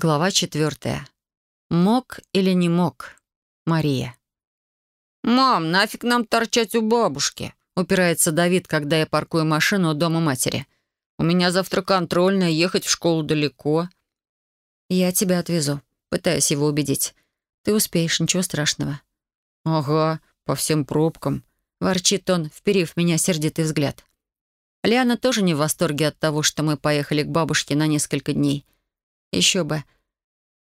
Глава четвертая. Мог или не мог? Мария. «Мам, нафиг нам торчать у бабушки?» Упирается Давид, когда я паркую машину у дома матери. «У меня завтра контрольная, ехать в школу далеко». «Я тебя отвезу», пытаюсь его убедить. «Ты успеешь, ничего страшного». «Ага, по всем пробкам», — ворчит он, вперив меня сердитый взгляд. Лиана тоже не в восторге от того, что мы поехали к бабушке на несколько дней — еще бы.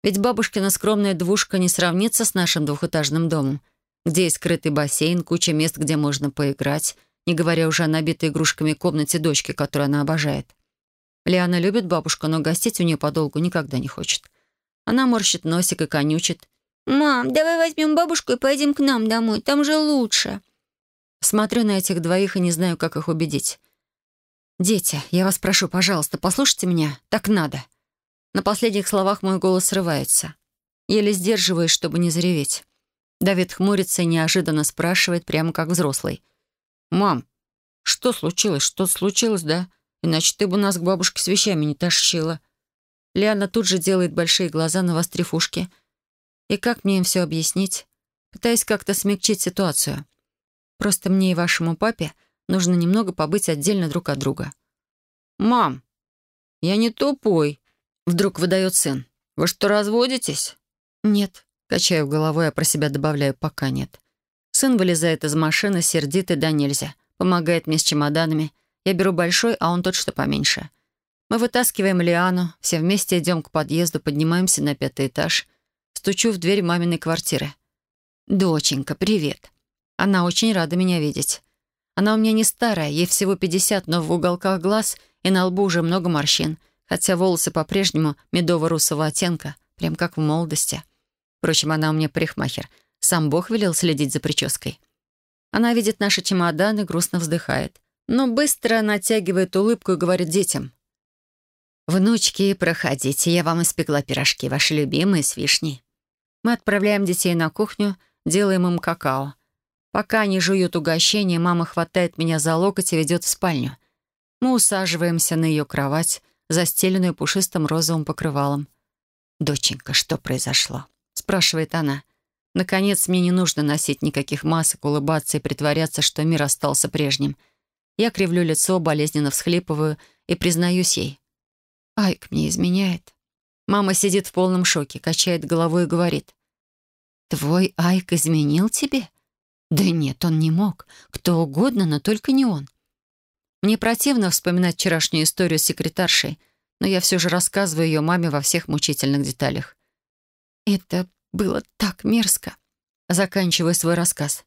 Ведь бабушкина скромная двушка не сравнится с нашим двухэтажным домом, где есть скрытый бассейн, куча мест, где можно поиграть, не говоря уже о набитой игрушками комнате дочки, которую она обожает. Лиана любит бабушку, но гостить у нее подолгу никогда не хочет. Она морщит носик и конючит. «Мам, давай возьмем бабушку и поедем к нам домой, там же лучше». Смотрю на этих двоих и не знаю, как их убедить. «Дети, я вас прошу, пожалуйста, послушайте меня. Так надо. На последних словах мой голос срывается. Еле сдерживаюсь, чтобы не зареветь. Давид хмурится и неожиданно спрашивает, прямо как взрослый. «Мам, что случилось? Что случилось, да? Иначе ты бы нас к бабушке с вещами не тащила». Лиана тут же делает большие глаза, навострив ушки. И как мне им все объяснить? Пытаюсь как-то смягчить ситуацию. Просто мне и вашему папе нужно немного побыть отдельно друг от друга. «Мам, я не тупой», Вдруг выдает сын. «Вы что, разводитесь?» «Нет», — качаю головой, а про себя добавляю «пока нет». Сын вылезает из машины, сердитый да нельзя. Помогает мне с чемоданами. Я беру большой, а он тот, что поменьше. Мы вытаскиваем Лиану, все вместе идем к подъезду, поднимаемся на пятый этаж. Стучу в дверь маминой квартиры. «Доченька, привет». Она очень рада меня видеть. Она у меня не старая, ей всего 50, но в уголках глаз и на лбу уже много морщин — хотя волосы по-прежнему медово-русого оттенка, прям как в молодости. Впрочем, она у меня парикмахер. Сам Бог велел следить за прической. Она видит наши чемоданы, грустно вздыхает. Но быстро натягивает улыбку и говорит детям. «Внучки, проходите, я вам испекла пирожки, ваши любимые, с вишней». Мы отправляем детей на кухню, делаем им какао. Пока они жуют угощение, мама хватает меня за локоть и ведет в спальню. Мы усаживаемся на ее кровать, застеленную пушистым розовым покрывалом. «Доченька, что произошло?» — спрашивает она. Наконец, мне не нужно носить никаких масок, улыбаться и притворяться, что мир остался прежним. Я кривлю лицо, болезненно всхлипываю и признаюсь ей. Айк мне изменяет. Мама сидит в полном шоке, качает головой и говорит. «Твой Айк изменил тебе?» «Да нет, он не мог. Кто угодно, но только не он. Мне противно вспоминать вчерашнюю историю с секретаршей, но я все же рассказываю ее маме во всех мучительных деталях. «Это было так мерзко», — заканчиваю свой рассказ.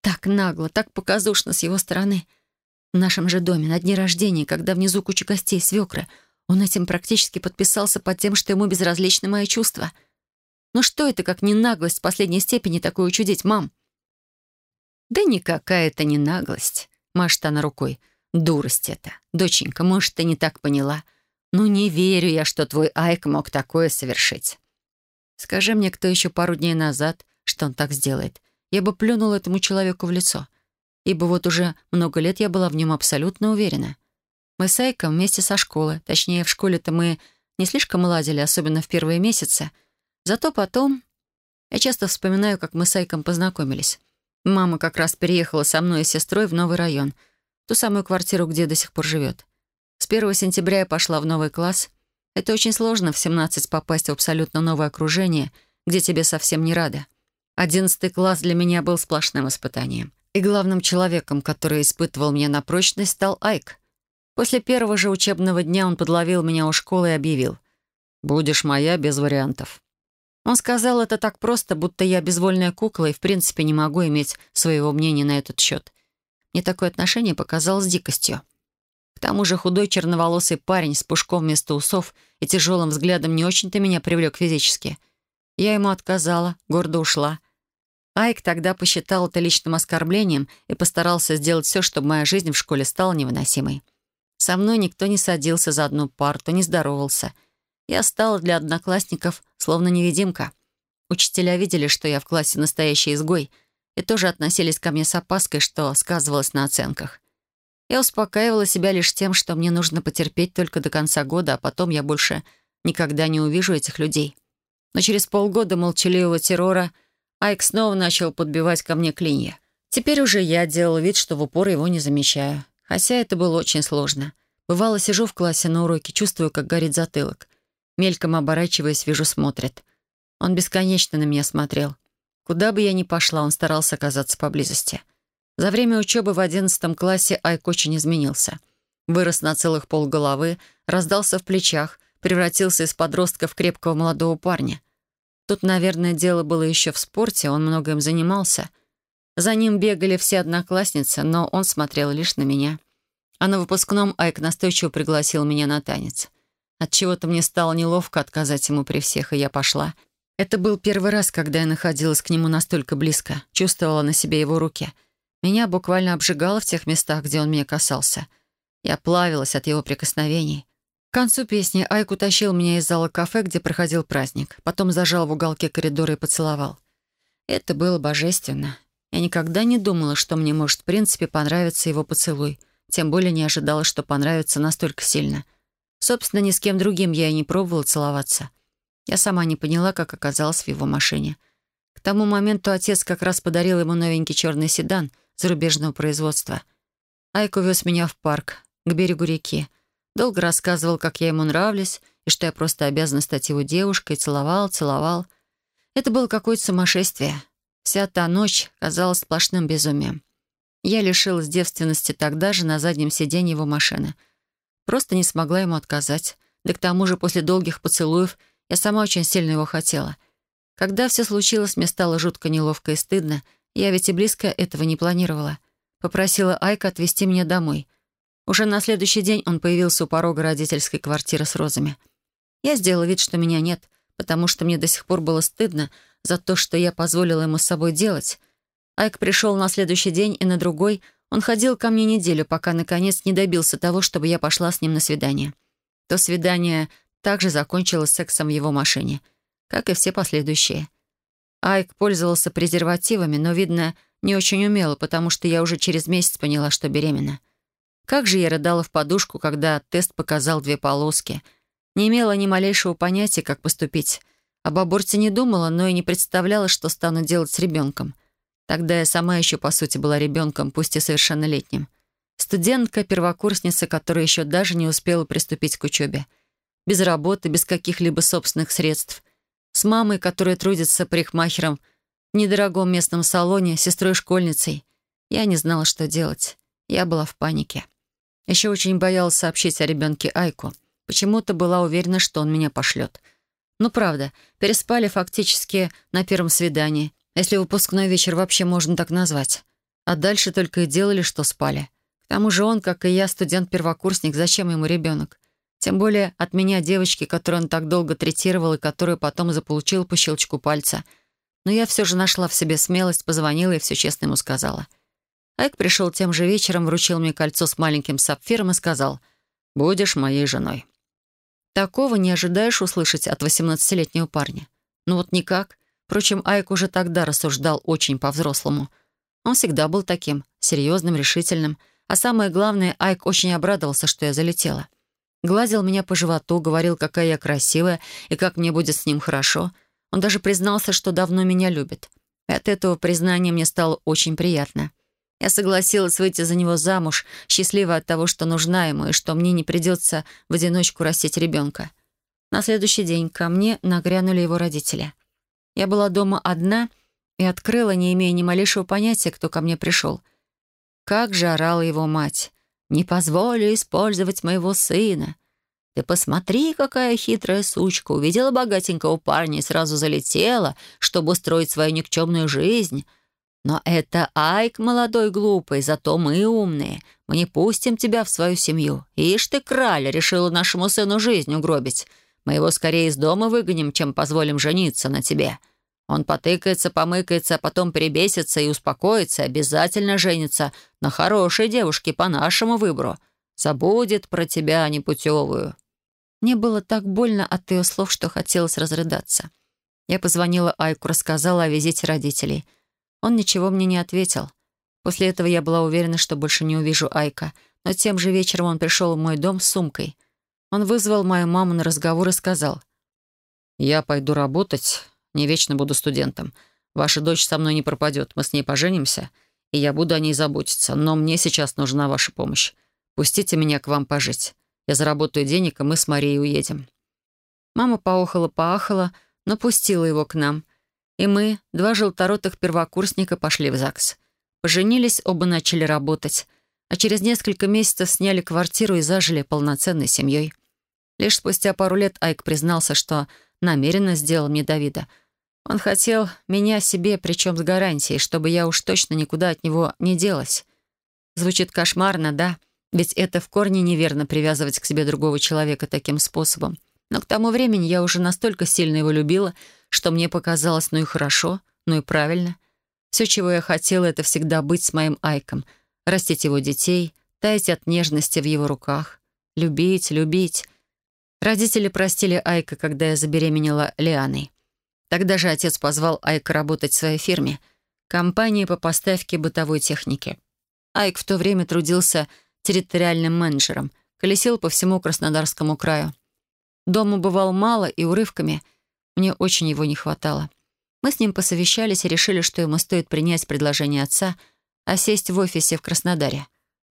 «Так нагло, так показушно с его стороны. В нашем же доме на дне рождения, когда внизу куча гостей свекры, он этим практически подписался под тем, что ему безразличны мои чувства. Ну что это, как не наглость в последней степени такое учудить, мам?» «Да никакая это не наглость», — машет она рукой. Дурость это. Доченька, может, ты не так поняла. Ну, не верю я, что твой Айк мог такое совершить. Скажи мне, кто еще пару дней назад, что он так сделает. Я бы плюнула этому человеку в лицо. Ибо вот уже много лет я была в нем абсолютно уверена. Мы с Айком вместе со школы. Точнее, в школе-то мы не слишком ладили, особенно в первые месяцы. Зато потом... Я часто вспоминаю, как мы с Айком познакомились. Мама как раз переехала со мной и сестрой в новый район — ту самую квартиру, где до сих пор живет. С 1 сентября я пошла в новый класс. Это очень сложно в 17 попасть в абсолютно новое окружение, где тебе совсем не рады. Одиннадцатый класс для меня был сплошным испытанием. И главным человеком, который испытывал меня на прочность, стал Айк. После первого же учебного дня он подловил меня у школы и объявил. «Будешь моя без вариантов». Он сказал это так просто, будто я безвольная кукла и в принципе не могу иметь своего мнения на этот счет. Мне такое отношение показалось дикостью. К тому же худой черноволосый парень с пушком вместо усов и тяжелым взглядом не очень-то меня привлек физически. Я ему отказала, гордо ушла. Айк тогда посчитал это личным оскорблением и постарался сделать все, чтобы моя жизнь в школе стала невыносимой. Со мной никто не садился за одну парту, не здоровался. Я стала для одноклассников словно невидимка. Учителя видели, что я в классе настоящий изгой — и тоже относились ко мне с опаской, что сказывалось на оценках. Я успокаивала себя лишь тем, что мне нужно потерпеть только до конца года, а потом я больше никогда не увижу этих людей. Но через полгода молчаливого террора Айк снова начал подбивать ко мне клинья. Теперь уже я делал вид, что в упор его не замечаю. Хотя это было очень сложно. Бывало, сижу в классе на уроке, чувствую, как горит затылок. Мельком оборачиваясь, вижу, смотрит. Он бесконечно на меня смотрел. Куда бы я ни пошла, он старался оказаться поблизости. За время учебы в одиннадцатом классе Айк очень изменился. Вырос на целых полголовы, раздался в плечах, превратился из подростка в крепкого молодого парня. Тут, наверное, дело было еще в спорте, он много им занимался. За ним бегали все одноклассницы, но он смотрел лишь на меня. А на выпускном Айк настойчиво пригласил меня на танец. Отчего-то мне стало неловко отказать ему при всех, и я пошла. Это был первый раз, когда я находилась к нему настолько близко, чувствовала на себе его руки. Меня буквально обжигало в тех местах, где он меня касался. Я плавилась от его прикосновений. К концу песни Айк утащил меня из зала кафе, где проходил праздник. Потом зажал в уголке коридора и поцеловал. Это было божественно. Я никогда не думала, что мне может в принципе понравиться его поцелуй. Тем более не ожидала, что понравится настолько сильно — Собственно, ни с кем другим я и не пробовала целоваться. Я сама не поняла, как оказалась в его машине. К тому моменту отец как раз подарил ему новенький черный седан зарубежного производства. Айк увез меня в парк, к берегу реки. Долго рассказывал, как я ему нравлюсь, и что я просто обязана стать его девушкой, целовал, целовал. Это было какое-то сумасшествие. Вся та ночь казалась сплошным безумием. Я лишилась девственности тогда же на заднем сиденье его машины — Просто не смогла ему отказать. Да к тому же после долгих поцелуев я сама очень сильно его хотела. Когда все случилось, мне стало жутко неловко и стыдно. Я ведь и близко этого не планировала. Попросила Айка отвезти меня домой. Уже на следующий день он появился у порога родительской квартиры с розами. Я сделала вид, что меня нет, потому что мне до сих пор было стыдно за то, что я позволила ему с собой делать. Айк пришел на следующий день и на другой — он ходил ко мне неделю, пока, наконец, не добился того, чтобы я пошла с ним на свидание. То свидание также закончилось сексом в его машине, как и все последующие. Айк пользовался презервативами, но, видно, не очень умело, потому что я уже через месяц поняла, что беременна. Как же я рыдала в подушку, когда тест показал две полоски. Не имела ни малейшего понятия, как поступить. Об аборте не думала, но и не представляла, что стану делать с ребенком — Тогда я сама еще, по сути, была ребенком, пусть и совершеннолетним. Студентка, первокурсница, которая еще даже не успела приступить к учебе. Без работы, без каких-либо собственных средств. С мамой, которая трудится парикмахером в недорогом местном салоне, сестрой-школьницей. Я не знала, что делать. Я была в панике. Еще очень боялась сообщить о ребенке Айку. Почему-то была уверена, что он меня пошлет. Ну, правда, переспали фактически на первом свидании если выпускной вечер вообще можно так назвать. А дальше только и делали, что спали. К тому же он, как и я, студент-первокурсник, зачем ему ребенок? Тем более от меня девочки, которую он так долго третировал и которую потом заполучил по щелчку пальца. Но я все же нашла в себе смелость, позвонила и все честно ему сказала. Айк пришел тем же вечером, вручил мне кольцо с маленьким сапфиром и сказал «Будешь моей женой». Такого не ожидаешь услышать от 18-летнего парня. Ну вот никак. Впрочем, Айк уже тогда рассуждал очень по-взрослому. Он всегда был таким, серьезным, решительным. А самое главное, Айк очень обрадовался, что я залетела. Гладил меня по животу, говорил, какая я красивая и как мне будет с ним хорошо. Он даже признался, что давно меня любит. И от этого признания мне стало очень приятно. Я согласилась выйти за него замуж, счастливая от того, что нужна ему, и что мне не придется в одиночку растить ребенка. На следующий день ко мне нагрянули его родители — я была дома одна и открыла, не имея ни малейшего понятия, кто ко мне пришел. Как же орала его мать. «Не позволю использовать моего сына. Ты посмотри, какая хитрая сучка. Увидела богатенького парня и сразу залетела, чтобы устроить свою никчемную жизнь. Но это Айк молодой глупый, зато мы умные. Мы не пустим тебя в свою семью. Ишь ты, краля, решила нашему сыну жизнь угробить. Мы его скорее из дома выгоним, чем позволим жениться на тебе. Он потыкается, помыкается, а потом перебесится и успокоится, обязательно женится на хорошей девушке по нашему выбору. Забудет про тебя непутевую». Мне было так больно от ее слов, что хотелось разрыдаться. Я позвонила Айку, рассказала о визите родителей. Он ничего мне не ответил. После этого я была уверена, что больше не увижу Айка. Но тем же вечером он пришел в мой дом с сумкой. Он вызвал мою маму на разговор и сказал. «Я пойду работать, не вечно буду студентом. Ваша дочь со мной не пропадет, мы с ней поженимся, и я буду о ней заботиться, но мне сейчас нужна ваша помощь. Пустите меня к вам пожить. Я заработаю денег, и мы с Марией уедем». Мама поохала-поахала, но пустила его к нам. И мы, два желторотых первокурсника, пошли в ЗАГС. Поженились, оба начали работать, а через несколько месяцев сняли квартиру и зажили полноценной семьей. Лишь спустя пару лет Айк признался, что намеренно сделал мне Давида. Он хотел меня себе, причем с гарантией, чтобы я уж точно никуда от него не делась. Звучит кошмарно, да? Ведь это в корне неверно привязывать к себе другого человека таким способом. Но к тому времени я уже настолько сильно его любила, что мне показалось, ну и хорошо, ну и правильно. Все, чего я хотела, это всегда быть с моим Айком, растить его детей, таять от нежности в его руках, любить, любить. Родители простили Айка, когда я забеременела Лианой. Тогда же отец позвал Айка работать в своей фирме, компании по поставке бытовой техники. Айк в то время трудился территориальным менеджером, колесил по всему Краснодарскому краю. Дома бывал мало и урывками. Мне очень его не хватало. Мы с ним посовещались и решили, что ему стоит принять предложение отца, а сесть в офисе в Краснодаре.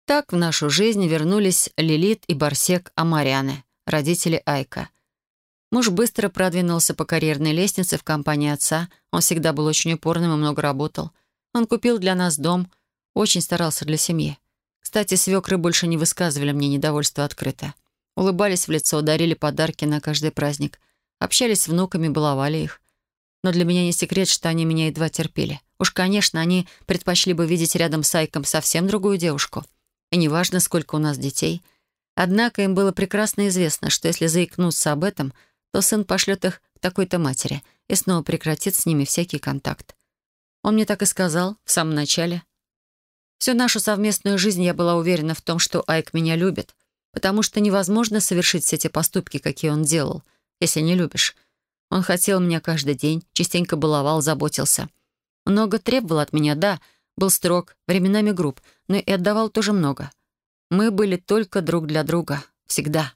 Так в нашу жизнь вернулись Лилит и Барсек Амарианы, родители Айка. Муж быстро продвинулся по карьерной лестнице в компании отца. Он всегда был очень упорным и много работал. Он купил для нас дом, очень старался для семьи. Кстати, свекры больше не высказывали мне недовольство открыто. Улыбались в лицо, дарили подарки на каждый праздник. Общались с внуками, баловали их. Но для меня не секрет, что они меня едва терпели. Уж, конечно, они предпочли бы видеть рядом с Айком совсем другую девушку. И неважно, сколько у нас детей. Однако им было прекрасно известно, что если заикнуться об этом, то сын пошлет их к такой-то матери и снова прекратит с ними всякий контакт. Он мне так и сказал в самом начале. Всю нашу совместную жизнь я была уверена в том, что Айк меня любит — потому что невозможно совершить все те поступки, какие он делал, если не любишь. Он хотел меня каждый день, частенько баловал, заботился. Много требовал от меня, да, был строг, временами груб, но и отдавал тоже много. Мы были только друг для друга, всегда.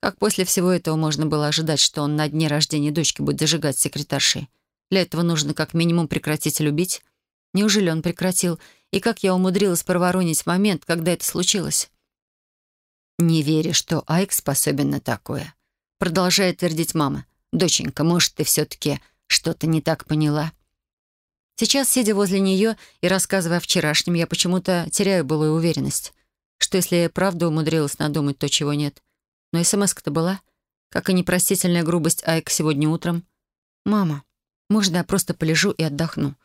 Как после всего этого можно было ожидать, что он на дне рождения дочки будет зажигать секретаршей? Для этого нужно как минимум прекратить любить. Неужели он прекратил? И как я умудрилась проворонить момент, когда это случилось? «Не верю, что Айк способен на такое», — продолжает твердить мама. «Доченька, может, ты все-таки что-то не так поняла?» Сейчас, сидя возле нее и рассказывая о вчерашнем, я почему-то теряю былую уверенность, что если я правда умудрилась надумать то, чего нет. Но смс-ка-то была, как и непростительная грубость Айк сегодня утром. «Мама, можно я просто полежу и отдохну?»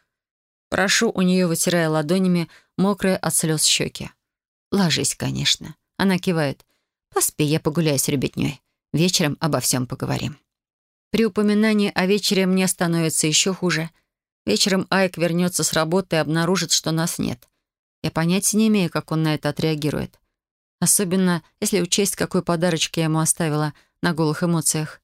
Прошу у нее, вытирая ладонями мокрые от слез щеки. «Ложись, конечно». Она кивает. «Поспи, я погуляю с ребятней. Вечером обо всем поговорим». При упоминании о вечере мне становится еще хуже. Вечером Айк вернется с работы и обнаружит, что нас нет. Я понятия не имею, как он на это отреагирует. Особенно, если учесть, какой подарочек я ему оставила на голых эмоциях.